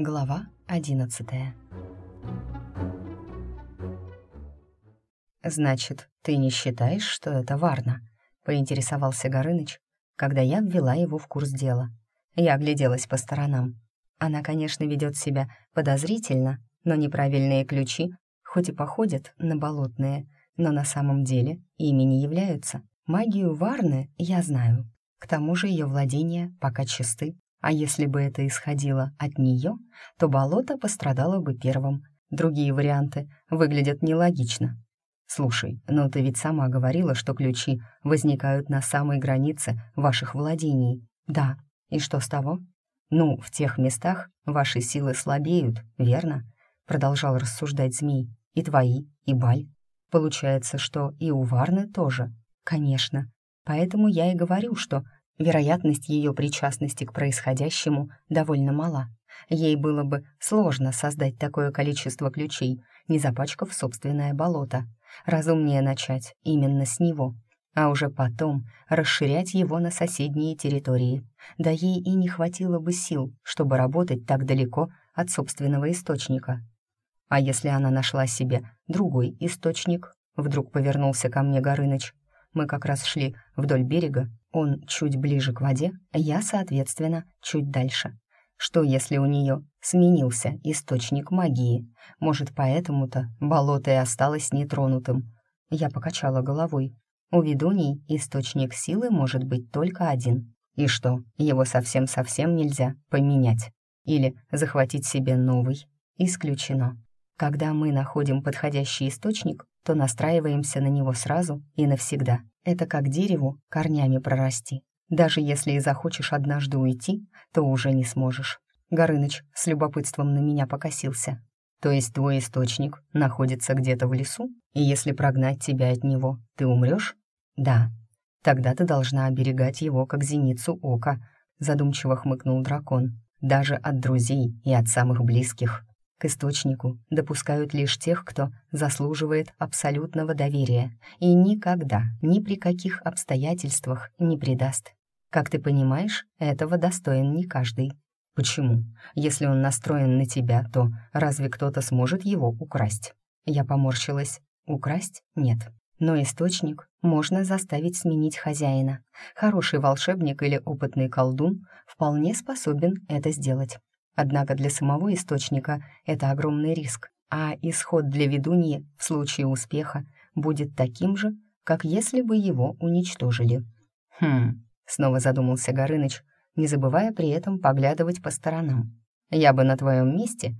Глава одиннадцатая «Значит, ты не считаешь, что это Варна?» — поинтересовался Горыныч, когда я ввела его в курс дела. Я огляделась по сторонам. Она, конечно, ведет себя подозрительно, но неправильные ключи, хоть и походят на болотные, но на самом деле ими не являются. Магию Варны я знаю. К тому же ее владения пока чисты. А если бы это исходило от нее, то болото пострадало бы первым. Другие варианты выглядят нелогично. «Слушай, но ты ведь сама говорила, что ключи возникают на самой границе ваших владений». «Да. И что с того?» «Ну, в тех местах ваши силы слабеют, верно?» Продолжал рассуждать змей. «И твои, и Баль. Получается, что и у Варны тоже?» «Конечно. Поэтому я и говорю, что вероятность ее причастности к происходящему довольно мала. Ей было бы сложно создать такое количество ключей, не запачкав собственное болото. Разумнее начать именно с него, а уже потом расширять его на соседние территории. Да ей и не хватило бы сил, чтобы работать так далеко от собственного источника. А если она нашла себе другой источник? Вдруг повернулся ко мне Горыныч. Мы как раз шли вдоль берега, он чуть ближе к воде, я, соответственно, чуть дальше. Что, если у нее сменился источник магии? Может, поэтому-то болото и осталось нетронутым? Я покачала головой. У ведуней источник силы может быть только один. И что, его совсем-совсем нельзя поменять? Или захватить себе новый? Исключено. Когда мы находим подходящий источник, то настраиваемся на него сразу и навсегда. Это как дереву корнями прорасти. Даже если и захочешь однажды уйти, то уже не сможешь. Горыныч с любопытством на меня покосился. То есть твой источник находится где-то в лесу, и если прогнать тебя от него, ты умрешь? Да. Тогда ты должна оберегать его, как зеницу ока, задумчиво хмыкнул дракон. Даже от друзей и от самых близких. К источнику допускают лишь тех, кто заслуживает абсолютного доверия и никогда, ни при каких обстоятельствах не предаст. Как ты понимаешь, этого достоин не каждый. Почему? Если он настроен на тебя, то разве кто-то сможет его украсть? Я поморщилась. Украсть? Нет. Но источник можно заставить сменить хозяина. Хороший волшебник или опытный колдун вполне способен это сделать. Однако для самого источника это огромный риск, а исход для ведуньи в случае успеха будет таким же, как если бы его уничтожили. «Хм», — снова задумался Горыныч, не забывая при этом поглядывать по сторонам. «Я бы на твоем месте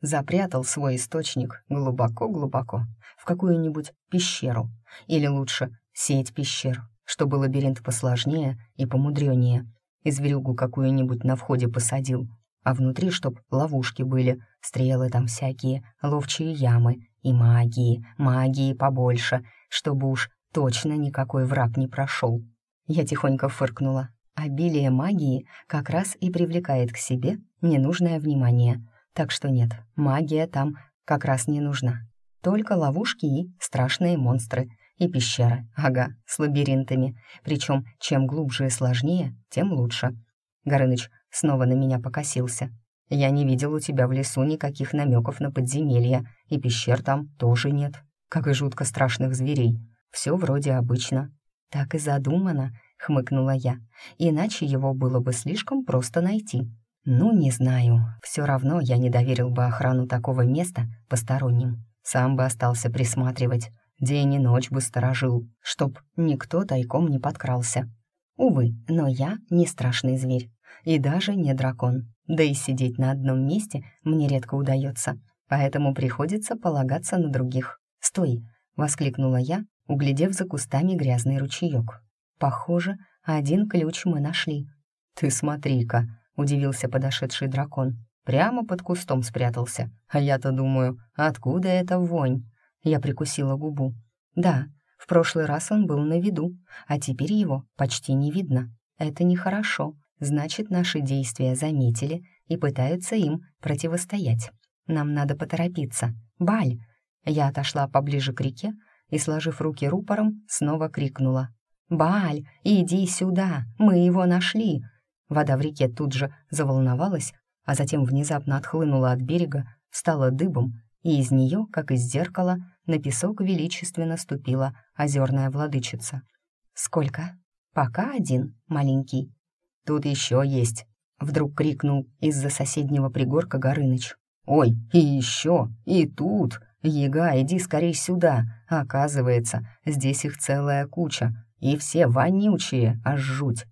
запрятал свой источник глубоко-глубоко в какую-нибудь пещеру, или лучше сеть пещер, чтобы лабиринт посложнее и помудренее. И зверюгу какую-нибудь на входе посадил, а внутри чтоб ловушки были, стрелы там всякие, ловчие ямы и магии, магии побольше, чтобы уж точно никакой враг не прошел. Я тихонько фыркнула. Обилие магии как раз и привлекает к себе ненужное внимание. Так что нет, магия там как раз не нужна. Только ловушки и страшные монстры. И пещеры, ага, с лабиринтами. Причем чем глубже и сложнее, тем лучше. Горыныч снова на меня покосился. «Я не видел у тебя в лесу никаких намеков на подземелья, и пещер там тоже нет, как и жутко страшных зверей. Все вроде обычно». «Так и задумано», — хмыкнула я, «иначе его было бы слишком просто найти». «Ну, не знаю. Все равно я не доверил бы охрану такого места посторонним. Сам бы остался присматривать. День и ночь бы сторожил, чтоб никто тайком не подкрался. Увы, но я не страшный зверь и даже не дракон. Да и сидеть на одном месте мне редко удается, поэтому приходится полагаться на других. «Стой!» — воскликнула я, углядев за кустами грязный ручеек. «Похоже, один ключ мы нашли». «Ты смотри-ка!» — удивился подошедший дракон. «Прямо под кустом спрятался. А я-то думаю, откуда эта вонь?» Я прикусила губу. «Да, в прошлый раз он был на виду, а теперь его почти не видно. Это нехорошо. Значит, наши действия заметили и пытаются им противостоять. Нам надо поторопиться. Баль!» Я отошла поближе к реке и, сложив руки рупором, снова крикнула. «Баль, иди сюда! Мы его нашли!» Вода в реке тут же заволновалась, а затем внезапно отхлынула от берега, встала дыбом, и из нее, как из зеркала, на песок величественно ступила озерная владычица. «Сколько?» «Пока один, маленький». «Тут еще есть», — вдруг крикнул из-за соседнего пригорка Горыныч. «Ой, и еще, и тут! Ега, иди скорей сюда! Оказывается, здесь их целая куча, и все вонючие, аж жуть!»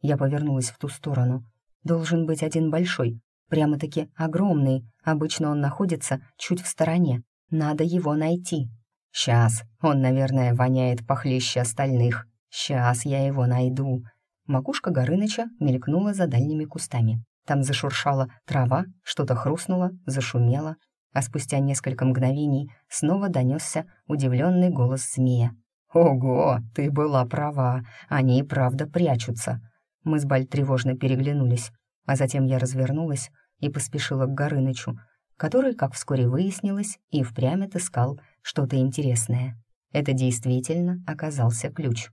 Я повернулась в ту сторону. Должен быть один большой, прямо-таки огромный. Обычно он находится чуть в стороне. Надо его найти. Сейчас, он, наверное, воняет похлеще остальных. Сейчас я его найду. Макушка Горыныча мелькнула за дальними кустами. Там зашуршала трава, что-то хрустнуло, зашумело, а спустя несколько мгновений снова донесся удивленный голос змея. «Ого, ты была права, они и правда прячутся». Мы с Баль тревожно переглянулись, а затем я развернулась и поспешила к Горынычу, который, как вскоре выяснилось, и впрямь отыскал что-то интересное. Это действительно оказался ключ.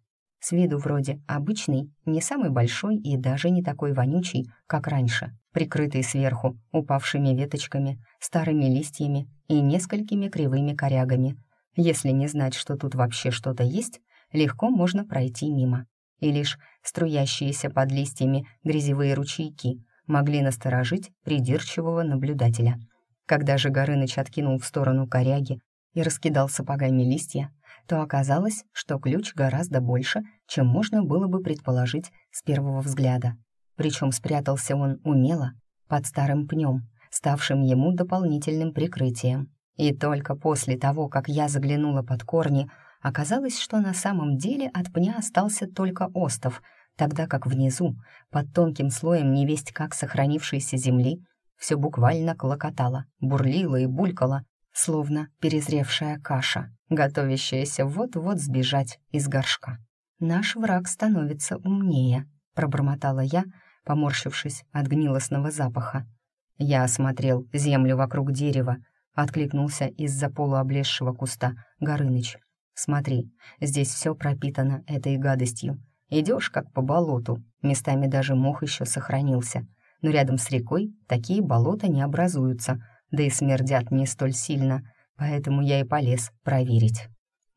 С виду вроде обычный, не самый большой и даже не такой вонючий, как раньше, прикрытый сверху упавшими веточками, старыми листьями и несколькими кривыми корягами. Если не знать, что тут вообще что-то есть, легко можно пройти мимо. И лишь струящиеся под листьями грязевые ручейки могли насторожить придирчивого наблюдателя. Когда же Горыныч откинул в сторону коряги и раскидал сапогами листья, то оказалось, что ключ гораздо больше, чем можно было бы предположить с первого взгляда. Причем спрятался он умело, под старым пнем, ставшим ему дополнительным прикрытием. И только после того, как я заглянула под корни, оказалось, что на самом деле от пня остался только остов, тогда как внизу, под тонким слоем невесть как сохранившейся земли, все буквально клокотало, бурлило и булькало, словно перезревшая каша, готовящаяся вот-вот сбежать из горшка. «Наш враг становится умнее», — пробормотала я, поморщившись от гнилостного запаха. Я осмотрел землю вокруг дерева, откликнулся из-за полуоблезшего куста Горыныч. «Смотри, здесь все пропитано этой гадостью. Идешь как по болоту, местами даже мох еще сохранился. Но рядом с рекой такие болота не образуются — да и смердят не столь сильно, поэтому я и полез проверить.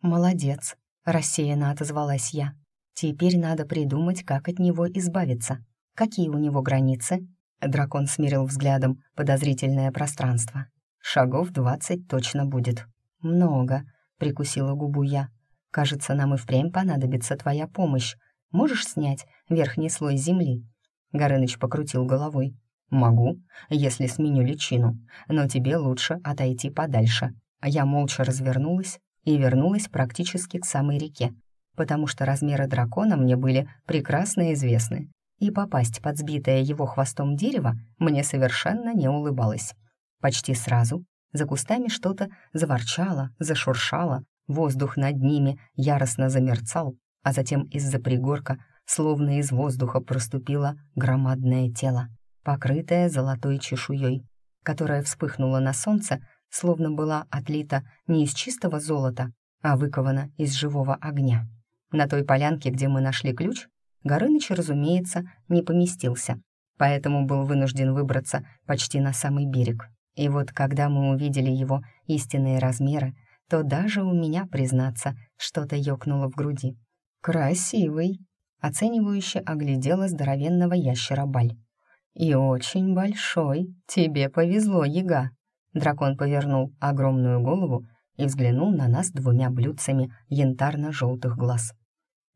«Молодец», — рассеянно отозвалась я. «Теперь надо придумать, как от него избавиться. Какие у него границы?» Дракон смирил взглядом подозрительное пространство. «Шагов двадцать точно будет». «Много», — прикусила губу я. «Кажется, нам и впрямь понадобится твоя помощь. Можешь снять верхний слой земли?» Горыныч покрутил головой. «Могу, если сменю личину, но тебе лучше отойти подальше». Я молча развернулась и вернулась практически к самой реке, потому что размеры дракона мне были прекрасно известны, и попасть под сбитое его хвостом дерево мне совершенно не улыбалось. Почти сразу за кустами что-то заворчало, зашуршало, воздух над ними яростно замерцал, а затем из-за пригорка, словно из воздуха, проступило громадное тело покрытая золотой чешуей, которая вспыхнула на солнце, словно была отлита не из чистого золота, а выкована из живого огня. На той полянке, где мы нашли ключ, Горыныч, разумеется, не поместился, поэтому был вынужден выбраться почти на самый берег. И вот когда мы увидели его истинные размеры, то даже у меня, признаться, что-то ёкнуло в груди. «Красивый!» — оценивающе оглядела здоровенного ящера Баль. «И очень большой. Тебе повезло, яга». Дракон повернул огромную голову и взглянул на нас двумя блюдцами янтарно-желтых глаз.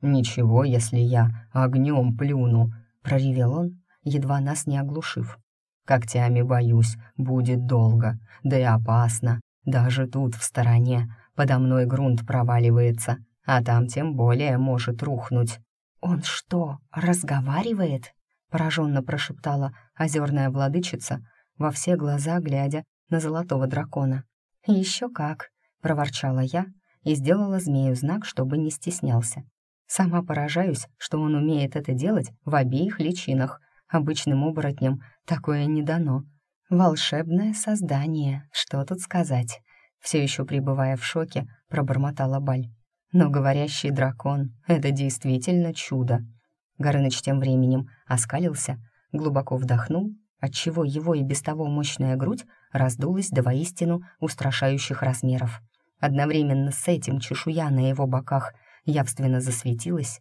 «Ничего, если я огнем плюну», — проревел он, едва нас не оглушив. «Когтями, боюсь, будет долго, да и опасно. Даже тут, в стороне, подо мной грунт проваливается, а там тем более может рухнуть». «Он что, разговаривает?» пораженно прошептала озерная владычица, во все глаза глядя на золотого дракона. «Еще как!» — проворчала я и сделала змею знак, чтобы не стеснялся. Сама поражаюсь, что он умеет это делать в обеих личинах. Обычным оборотням такое не дано. Волшебное создание, что тут сказать? Все еще пребывая в шоке, пробормотала Баль. Но говорящий дракон — это действительно чудо. Горыныч тем временем оскалился, глубоко вдохнул, отчего его и без того мощная грудь раздулась до воистину устрашающих размеров. Одновременно с этим чешуя на его боках явственно засветилась,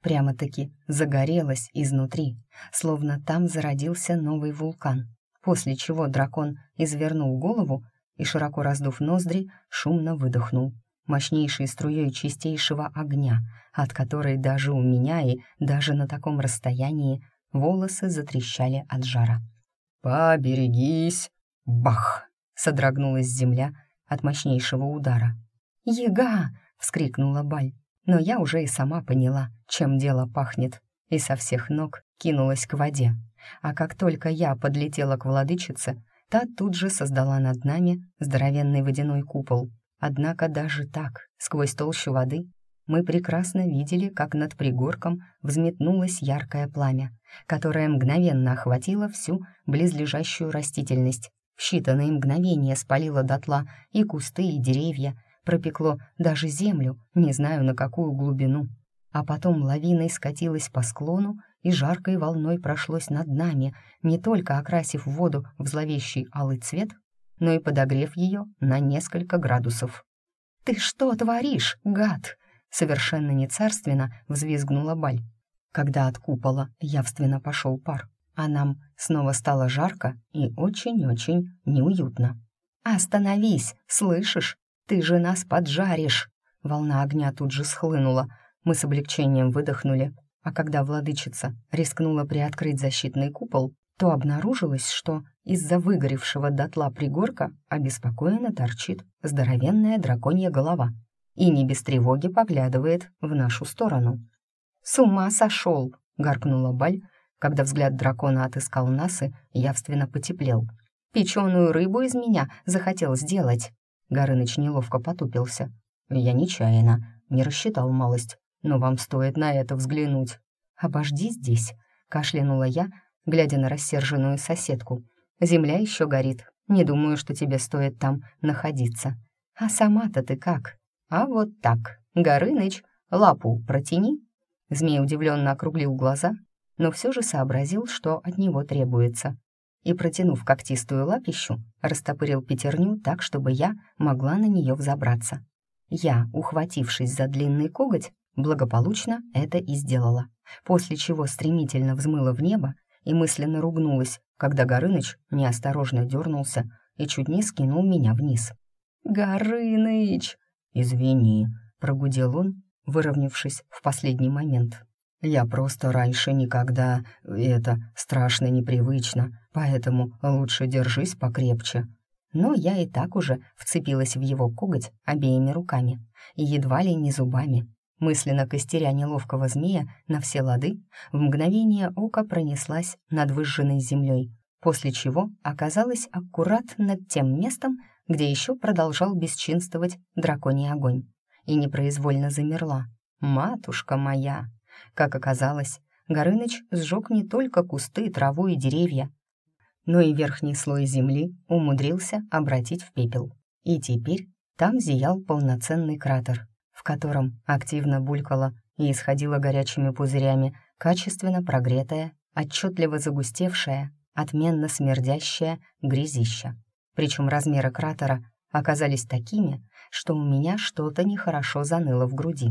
прямо-таки загорелась изнутри, словно там зародился новый вулкан, после чего дракон извернул голову и, широко раздув ноздри, шумно выдохнул мощнейшей струей чистейшего огня, от которой даже у меня и даже на таком расстоянии волосы затрещали от жара. «Поберегись!» Бах! Содрогнулась земля от мощнейшего удара. «Ега!» — вскрикнула Баль. Но я уже и сама поняла, чем дело пахнет, и со всех ног кинулась к воде. А как только я подлетела к владычице, та тут же создала над нами здоровенный водяной купол. Однако даже так, сквозь толщу воды, мы прекрасно видели, как над пригорком взметнулось яркое пламя, которое мгновенно охватило всю близлежащую растительность. В считанные мгновения спалило дотла и кусты, и деревья, пропекло даже землю, не знаю на какую глубину. А потом лавиной скатилась по склону и жаркой волной прошлось над нами, не только окрасив воду в зловещий алый цвет, но и подогрев ее на несколько градусов. «Ты что творишь, гад?» Совершенно нецарственно взвизгнула Баль, когда от купола явственно пошел пар, а нам снова стало жарко и очень-очень неуютно. «Остановись, слышишь? Ты же нас поджаришь!» Волна огня тут же схлынула, мы с облегчением выдохнули, а когда владычица рискнула приоткрыть защитный купол, то обнаружилось, что из-за выгоревшего дотла пригорка обеспокоенно торчит здоровенная драконья голова и не без тревоги поглядывает в нашу сторону. «С ума сошел!» — гаркнула Баль, когда взгляд дракона отыскал нас и явственно потеплел. «Печеную рыбу из меня захотел сделать!» Горыныч неловко потупился. «Я нечаянно, не рассчитал малость, но вам стоит на это взглянуть». «Обожди здесь», — кашлянула я, глядя на рассерженную соседку. «Земля еще горит. Не думаю, что тебе стоит там находиться. А сама-то ты как? А вот так. Горыныч, лапу протяни». Змей удивленно округлил глаза, но все же сообразил, что от него требуется. И, протянув когтистую лапищу, растопырил пятерню так, чтобы я могла на нее взобраться. Я, ухватившись за длинный коготь, благополучно это и сделала, после чего стремительно взмыла в небо и мысленно ругнулась, когда Горыныч неосторожно дернулся и чуть не скинул меня вниз. «Горыныч!» «Извини», — прогудел он, выровнявшись в последний момент. «Я просто раньше никогда... Это страшно непривычно, поэтому лучше держись покрепче». Но я и так уже вцепилась в его коготь обеими руками, и едва ли не зубами, мысленно костеря неловкого змея на все лады, в мгновение ока пронеслась над выжженной землей, после чего оказалась аккурат над тем местом, где еще продолжал бесчинствовать драконий огонь, и непроизвольно замерла. «Матушка моя!» Как оказалось, Горыныч сжег не только кусты, траву и деревья, но и верхний слой земли умудрился обратить в пепел. И теперь там зиял полноценный кратер, в котором активно булькала и исходила горячими пузырями качественно прогретая, отчетливо загустевшая, отменно смердящая грязища. Причем размеры кратера оказались такими, что у меня что-то нехорошо заныло в груди.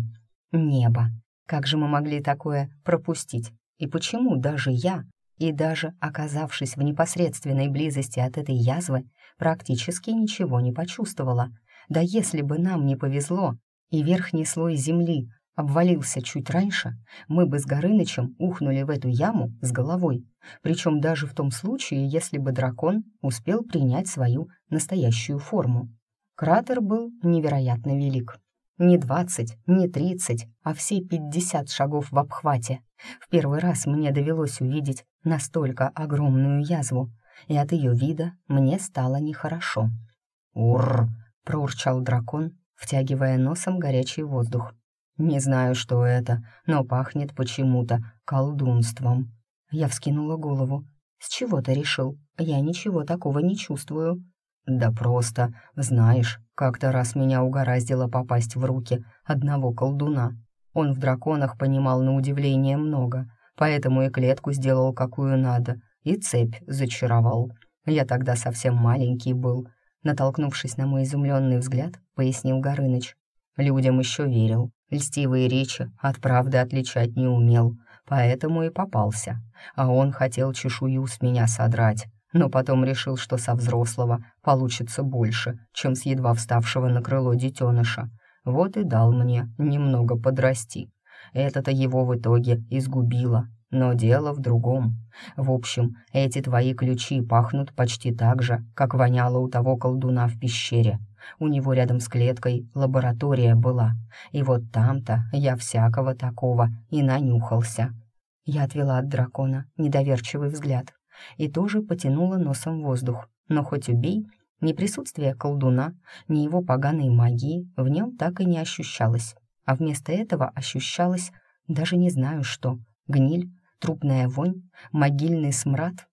Небо! Как же мы могли такое пропустить? И почему даже я, и даже оказавшись в непосредственной близости от этой язвы, практически ничего не почувствовала? Да если бы нам не повезло, и верхний слой земли обвалился чуть раньше, мы бы с Горынычем ухнули в эту яму с головой, причем даже в том случае, если бы дракон успел принять свою настоящую форму. Кратер был невероятно велик. Не двадцать, не тридцать, а все пятьдесят шагов в обхвате. В первый раз мне довелось увидеть настолько огромную язву, и от ее вида мне стало нехорошо. «Урр!» — проурчал дракон, втягивая носом горячий воздух. «Не знаю, что это, но пахнет почему-то колдунством». Я вскинула голову. «С чего ты решил? Я ничего такого не чувствую». «Да просто, знаешь, как-то раз меня угораздило попасть в руки одного колдуна. Он в драконах понимал на удивление много, поэтому и клетку сделал какую надо, и цепь зачаровал. Я тогда совсем маленький был. Натолкнувшись на мой изумленный взгляд, пояснил Горыныч. Людям еще верил, льстивые речи от правды отличать не умел, поэтому и попался. А он хотел чешую с меня содрать, но потом решил, что со взрослого получится больше, чем с едва вставшего на крыло детеныша. Вот и дал мне немного подрасти. Это-то его в итоге изгубило. Но дело в другом. В общем, эти твои ключи пахнут почти так же, как воняло у того колдуна в пещере. У него рядом с клеткой лаборатория была. И вот там-то я всякого такого и нанюхался. Я отвела от дракона недоверчивый взгляд и тоже потянула носом воздух. Но хоть убей, ни присутствие колдуна, ни его поганой магии в нем так и не ощущалось. А вместо этого ощущалось даже не знаю что. Гниль, трупная вонь, могильный смрад.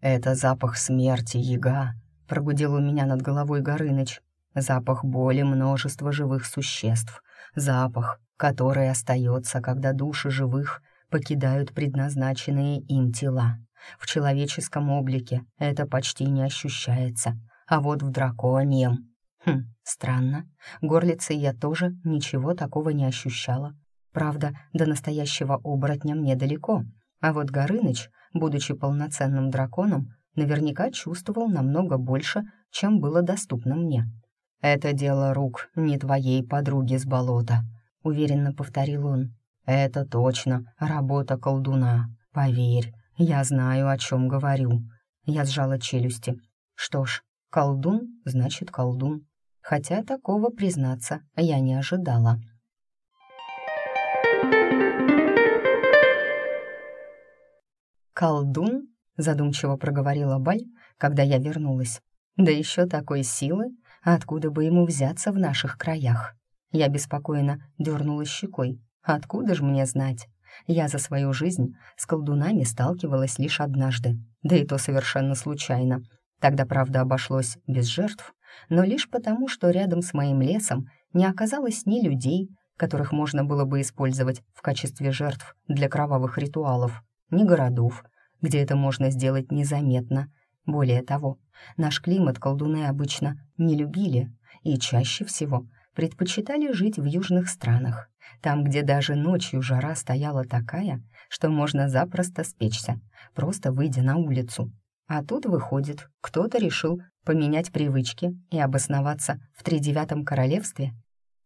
«Это запах смерти, яга», — прогудел у меня над головой Горыныч. «Запах боли множества живых существ. Запах, который остается, когда души живых покидают предназначенные им тела. В человеческом облике это почти не ощущается, а вот в драконьем... Хм, странно. Горлицей я тоже ничего такого не ощущала. Правда, до настоящего оборотня мне далеко, а вот Горыныч, будучи полноценным драконом, наверняка чувствовал намного больше, чем было доступно мне. «Это дело рук не твоей подруги с болота», — уверенно повторил он. «Это точно работа колдуна. Поверь, я знаю, о чем говорю». Я сжала челюсти. Что ж, колдун значит колдун. Хотя такого, признаться, я не ожидала. «Колдун?» — задумчиво проговорила Баль, когда я вернулась. «Да еще такой силы, откуда бы ему взяться в наших краях?» Я беспокойно дернула щекой. «Откуда ж мне знать?» Я за свою жизнь с колдунами сталкивалась лишь однажды, да и то совершенно случайно. Тогда, правда, обошлось без жертв, но лишь потому, что рядом с моим лесом не оказалось ни людей, которых можно было бы использовать в качестве жертв для кровавых ритуалов, ни городов, где это можно сделать незаметно. Более того, наш климат колдуны обычно не любили и чаще всего предпочитали жить в южных странах, там, где даже ночью жара стояла такая, что можно запросто спечься, просто выйдя на улицу. А тут, выходит, кто-то решил поменять привычки и обосноваться в тридевятом королевстве.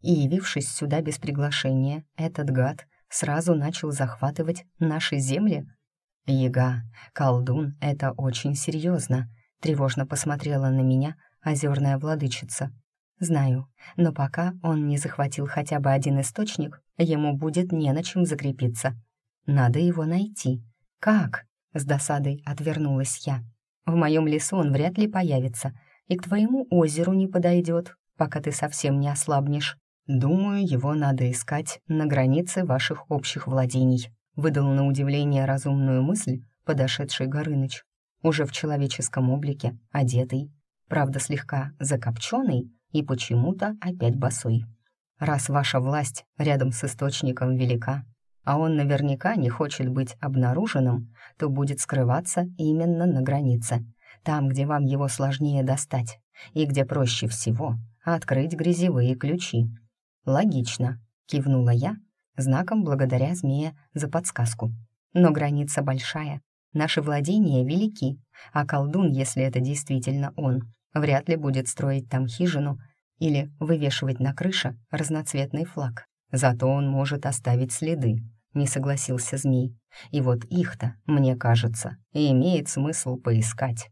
И, явившись сюда без приглашения, этот гад сразу начал захватывать наши земли — «Яга, колдун, это очень серьезно», — тревожно посмотрела на меня озерная владычица. «Знаю, но пока он не захватил хотя бы один источник, ему будет не на чем закрепиться. Надо его найти. Как?» — с досадой отвернулась я. «В моем лесу он вряд ли появится, и к твоему озеру не подойдет, пока ты совсем не ослабнешь. Думаю, его надо искать на границе ваших общих владений», выдал на удивление разумную мысль подошедший Горыныч, уже в человеческом облике, одетый, правда слегка закопченный и почему-то опять босой. Раз ваша власть рядом с источником велика, а он наверняка не хочет быть обнаруженным, то будет скрываться именно на границе, там, где вам его сложнее достать, и где проще всего открыть грязевые ключи. «Логично», — кивнула я, знаком благодаря змея за подсказку. Но граница большая, наши владения велики, а колдун, если это действительно он, вряд ли будет строить там хижину или вывешивать на крыше разноцветный флаг. Зато он может оставить следы, не согласился змей. И вот их-то, мне кажется, и имеет смысл поискать.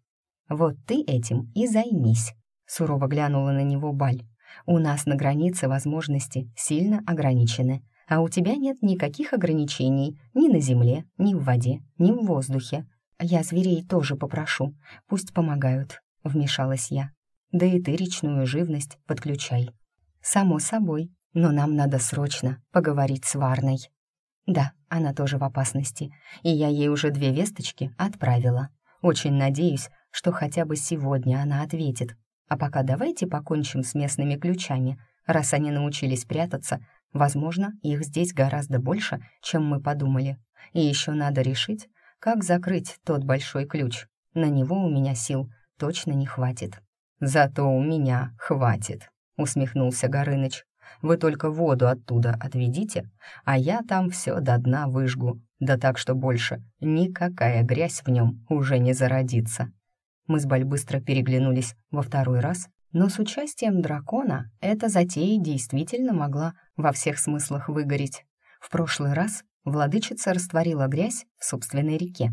Вот ты этим и займись, сурово глянула на него Баль. У нас на границе возможности сильно ограничены, а у тебя нет никаких ограничений ни на земле, ни в воде, ни в воздухе. Я зверей тоже попрошу, пусть помогают», — вмешалась я. «Да и ты речную живность подключай». «Само собой, но нам надо срочно поговорить с Варной». «Да, она тоже в опасности, и я ей уже две весточки отправила. Очень надеюсь, что хотя бы сегодня она ответит. А пока давайте покончим с местными ключами, раз они научились прятаться Возможно, их здесь гораздо больше, чем мы подумали. И еще надо решить, как закрыть тот большой ключ. На него у меня сил точно не хватит. «Зато у меня хватит», — усмехнулся Горыныч. «Вы только воду оттуда отведите, а я там все до дна выжгу, да так, что больше никакая грязь в нем уже не зародится». Мы с Баль быстро переглянулись во второй раз, но с участием дракона эта затея действительно могла во всех смыслах выгореть. В прошлый раз владычица растворила грязь в собственной реке.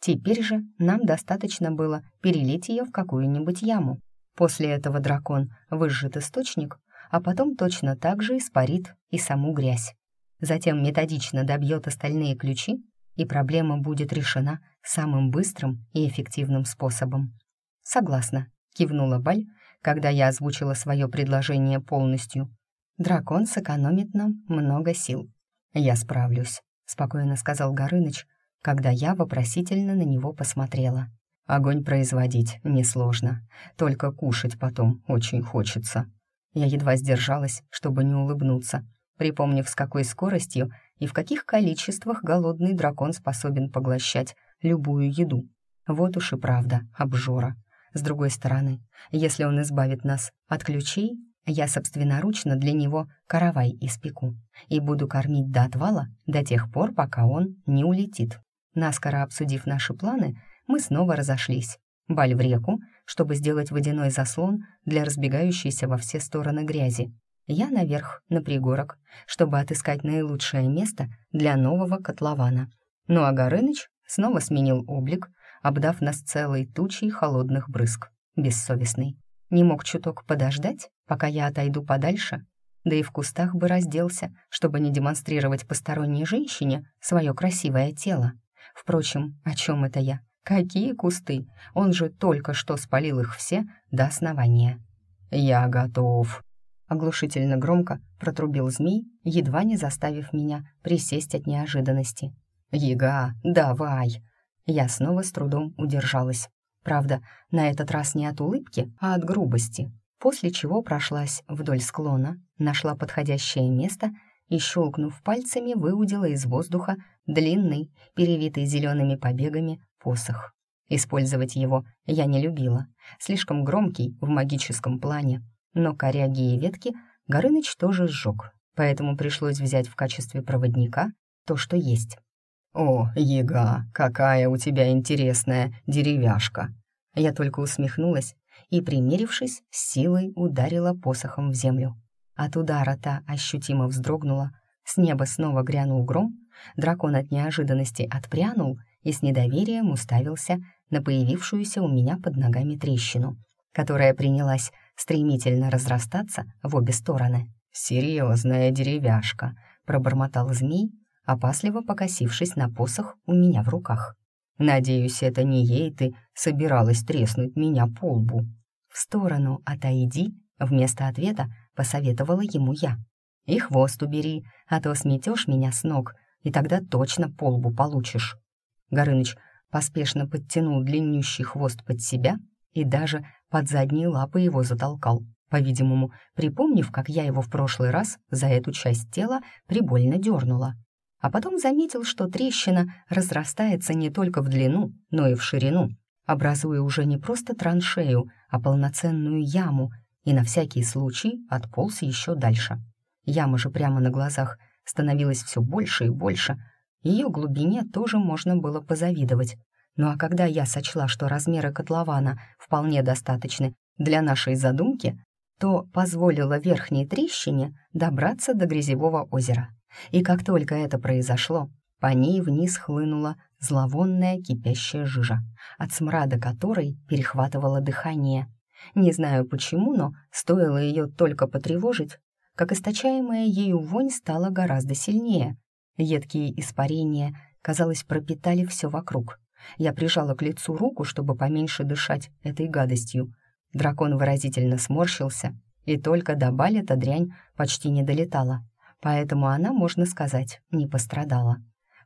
Теперь же нам достаточно было перелить ее в какую-нибудь яму. После этого дракон выжжет источник, а потом точно так же испарит и саму грязь. Затем методично добьет остальные ключи, и проблема будет решена самым быстрым и эффективным способом. «Согласна», — кивнула Баль, когда я озвучила свое предложение полностью. «Дракон сэкономит нам много сил». «Я справлюсь», — спокойно сказал Горыныч, когда я вопросительно на него посмотрела. «Огонь производить несложно, только кушать потом очень хочется». Я едва сдержалась, чтобы не улыбнуться, припомнив, с какой скоростью и в каких количествах голодный дракон способен поглощать любую еду. Вот уж и правда, обжора. С другой стороны, если он избавит нас от ключей, я собственноручно для него каравай испеку и буду кормить до отвала до тех пор, пока он не улетит. Наскоро обсудив наши планы, мы снова разошлись. Баль в реку, чтобы сделать водяной заслон для разбегающейся во все стороны грязи. Я наверх, на пригорок, чтобы отыскать наилучшее место для нового котлована. Ну а Горыныч снова сменил облик обдав нас целой тучей холодных брызг. Бессовестный. Не мог чуток подождать, пока я отойду подальше, да и в кустах бы разделся, чтобы не демонстрировать посторонней женщине свое красивое тело. Впрочем, о чем это я? Какие кусты? Он же только что спалил их все до основания. «Я готов», — оглушительно громко протрубил змей, едва не заставив меня присесть от неожиданности. «Яга, давай!» Я снова с трудом удержалась. Правда, на этот раз не от улыбки, а от грубости. После чего прошлась вдоль склона, нашла подходящее место и, щелкнув пальцами, выудила из воздуха длинный, перевитый зелеными побегами, посох. Использовать его я не любила, слишком громкий в магическом плане, но коряги и ветки Горыныч тоже сжег, поэтому пришлось взять в качестве проводника то, что есть. «О, Ега, какая у тебя интересная деревяшка!» Я только усмехнулась и, примерившись, силой ударила посохом в землю. От удара та ощутимо вздрогнула, с неба снова грянул гром, дракон от неожиданности отпрянул и с недоверием уставился на появившуюся у меня под ногами трещину, которая принялась стремительно разрастаться в обе стороны. «Серьезная деревяшка», — пробормотал змей, опасливо покосившись на посох у меня в руках. «Надеюсь, это не ей ты собиралась треснуть меня по лбу». «В сторону отойди», — вместо ответа посоветовала ему я. «И хвост убери, а то сметешь меня с ног, и тогда точно по лбу получишь». Горыныч поспешно подтянул длиннющий хвост под себя и даже под задние лапы его затолкал, по-видимому, припомнив, как я его в прошлый раз за эту часть тела прибольно дернула а потом заметил, что трещина разрастается не только в длину, но и в ширину, образуя уже не просто траншею, а полноценную яму, и на всякий случай отполз еще дальше. Яма же прямо на глазах становилась все больше и больше, ее глубине тоже можно было позавидовать. Ну а когда я сочла, что размеры котлована вполне достаточны для нашей задумки, то позволила верхней трещине добраться до грязевого озера. И как только это произошло, по ней вниз хлынула зловонная кипящая жижа, от смрада которой перехватывало дыхание. Не знаю почему, но стоило ее только потревожить, как источаемая ею вонь стала гораздо сильнее. Едкие испарения, казалось, пропитали все вокруг. Я прижала к лицу руку, чтобы поменьше дышать этой гадостью. Дракон выразительно сморщился, и только до балета дрянь почти не долетала поэтому она, можно сказать, не пострадала.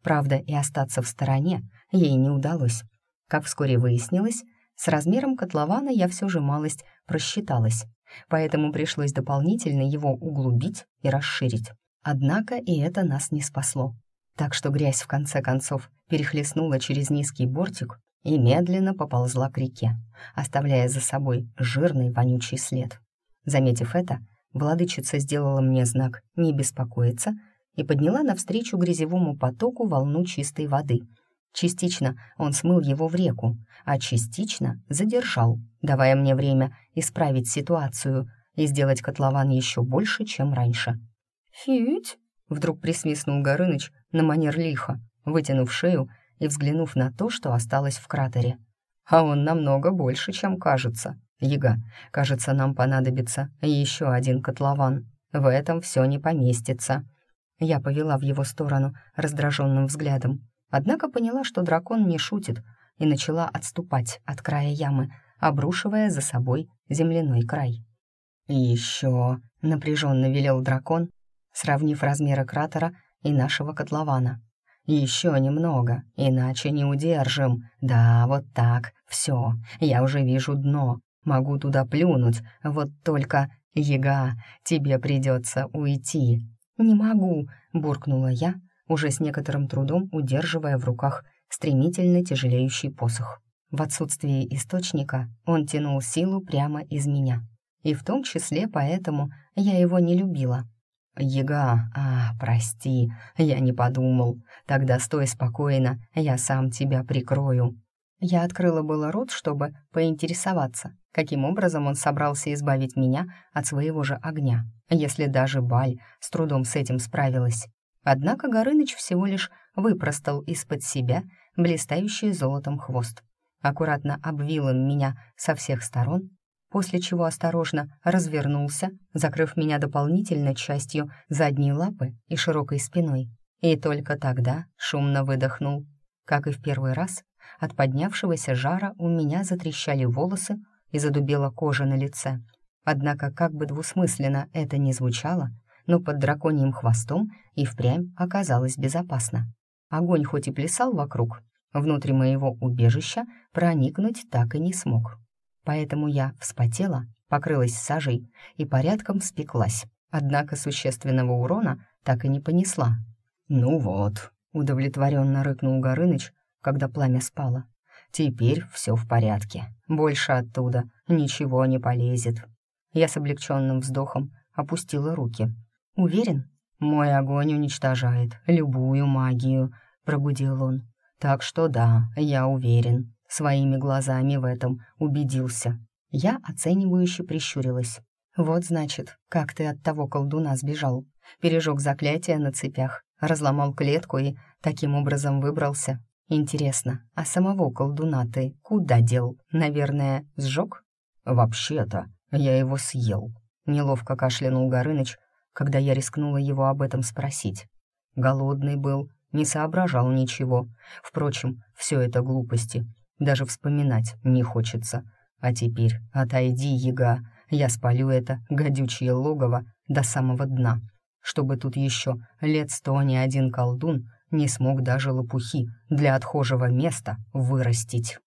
Правда, и остаться в стороне ей не удалось. Как вскоре выяснилось, с размером котлована я все же малость просчиталась, поэтому пришлось дополнительно его углубить и расширить. Однако и это нас не спасло. так что грязь в конце концов перехлестнула через низкий бортик и медленно поползла к реке, оставляя за собой жирный вонючий след. Заметив это, владычица сделала мне знак «не беспокоиться» и подняла навстречу грязевому потоку волну чистой воды. Частично он смыл его в реку, а частично задержал, давая мне время исправить ситуацию и сделать котлован еще больше, чем раньше. «Фить!» — вдруг присвистнул Горыныч на манер лиха, вытянув шею и взглянув на то, что осталось в кратере. «А он намного больше, чем кажется. Яга, кажется, нам понадобится еще один котлован. В этом все не поместится». Я повела в его сторону раздраженным взглядом, однако поняла, что дракон не шутит, и начала отступать от края ямы, обрушивая за собой земляной край. «Еще!» — напряженно велел дракон, сравнив размеры кратера и нашего котлована. Еще немного, иначе не удержим. Да, вот так, все, я уже вижу дно, могу туда плюнуть, вот только, Ега, тебе придется уйти». «Не могу», — буркнула я, уже с некоторым трудом удерживая в руках стремительно тяжелеющий посох. В отсутствии источника он тянул силу прямо из меня. И в том числе поэтому я его не любила. «Ега, а, прости, я не подумал. Тогда стой спокойно, я сам тебя прикрою». Я открыла было рот, чтобы поинтересоваться, каким образом он собрался избавить меня от своего же огня, если даже Баль с трудом с этим справилась. Однако Горыныч всего лишь выпростал из-под себя блистающий золотом хвост, аккуратно обвил им меня со всех сторон после чего осторожно развернулся, закрыв меня дополнительной частью задней лапы и широкой спиной. И только тогда шумно выдохнул. Как и в первый раз, от поднявшегося жара у меня затрещали волосы и задубела кожа на лице. Однако, как бы двусмысленно это ни звучало, но под драконьим хвостом и впрямь оказалось безопасно. Огонь хоть и плясал вокруг, внутри моего убежища проникнуть так и не смог поэтому я вспотела, покрылась сажей и порядком спеклась, однако существенного урона так и не понесла. «Ну вот», — удовлетворенно рыкнул Горыныч, когда пламя спало. «Теперь все в порядке. Больше оттуда ничего не полезет». Я с облегченным вздохом опустила руки. «Уверен?» «Мой огонь уничтожает любую магию», — прогудел он. «Так что да, я уверен». Своими глазами в этом убедился. Я оценивающе прищурилась. «Вот, значит, как ты от того колдуна сбежал. Пережег заклятие на цепях, разломал клетку и таким образом выбрался. Интересно, а самого колдуна ты куда дел? Наверное, сжег?» «Вообще-то, я его съел», — неловко кашлянул Горыныч, когда я рискнула его об этом спросить. Голодный был, не соображал ничего. Впрочем, все это глупости. Даже вспоминать не хочется. А теперь отойди, яга, я спалю это гадючее логово до самого дна, чтобы тут еще лет сто ни один колдун не смог даже лопухи для отхожего места вырастить.